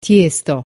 tiesto